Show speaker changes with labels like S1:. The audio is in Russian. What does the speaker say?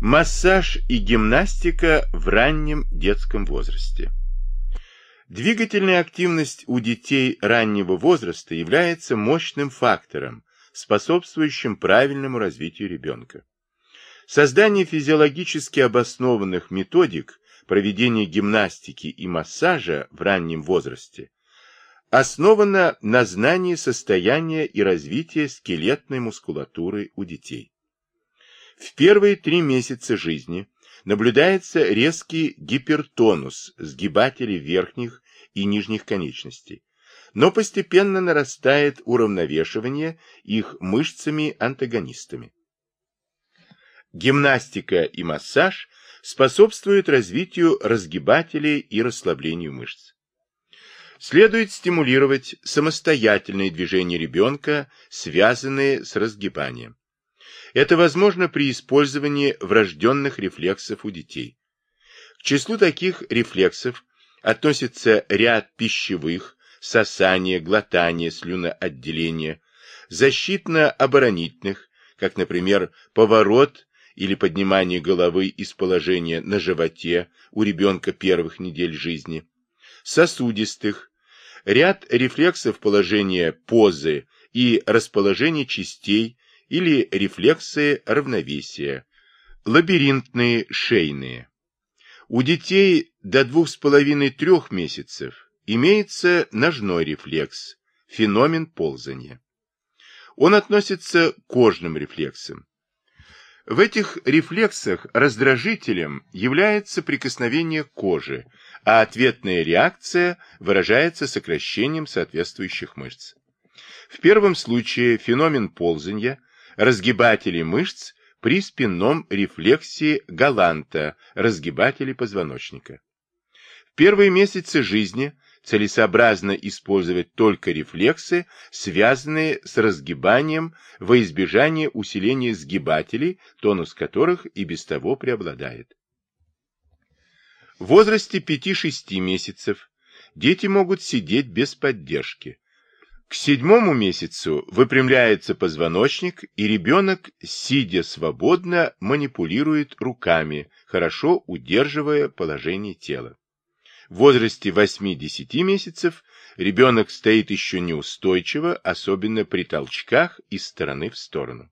S1: Массаж и гимнастика в раннем детском возрасте. Двигательная активность у детей раннего возраста является мощным фактором, способствующим правильному развитию ребенка. Создание физиологически обоснованных методик проведения гимнастики и массажа в раннем возрасте основано на знании состояния и развития скелетной мускулатуры у детей. В первые три месяца жизни наблюдается резкий гипертонус сгибателей верхних и нижних конечностей, но постепенно нарастает уравновешивание их мышцами-антагонистами. Гимнастика и массаж способствуют развитию разгибателей и расслаблению мышц. Следует стимулировать самостоятельные движения ребенка, связанные с разгибанием. Это возможно при использовании врожденных рефлексов у детей. К числу таких рефлексов относится ряд пищевых, сосание, глотание, слюноотделение, защитно-оборонительных, как, например, поворот или поднимание головы из положения на животе у ребенка первых недель жизни, сосудистых, ряд рефлексов положения позы и расположения частей или рефлексы равновесия, лабиринтные шейные. У детей до 2,5-3 месяцев имеется ножной рефлекс, феномен ползания. Он относится к кожным рефлексам. В этих рефлексах раздражителем является прикосновение кожи, а ответная реакция выражается сокращением соответствующих мышц. В первом случае феномен ползания разгибатели мышц при спинном рефлексе галанта, разгибатели позвоночника. В первые месяцы жизни целесообразно использовать только рефлексы, связанные с разгибанием во избежание усиления сгибателей, тонус которых и без того преобладает. В возрасте 5-6 месяцев дети могут сидеть без поддержки, к седьмому месяцу выпрямляется позвоночник, и ребенок, сидя свободно, манипулирует руками, хорошо удерживая положение тела. В возрасте 8-10 месяцев ребенок стоит еще неустойчиво, особенно при толчках из стороны в сторону.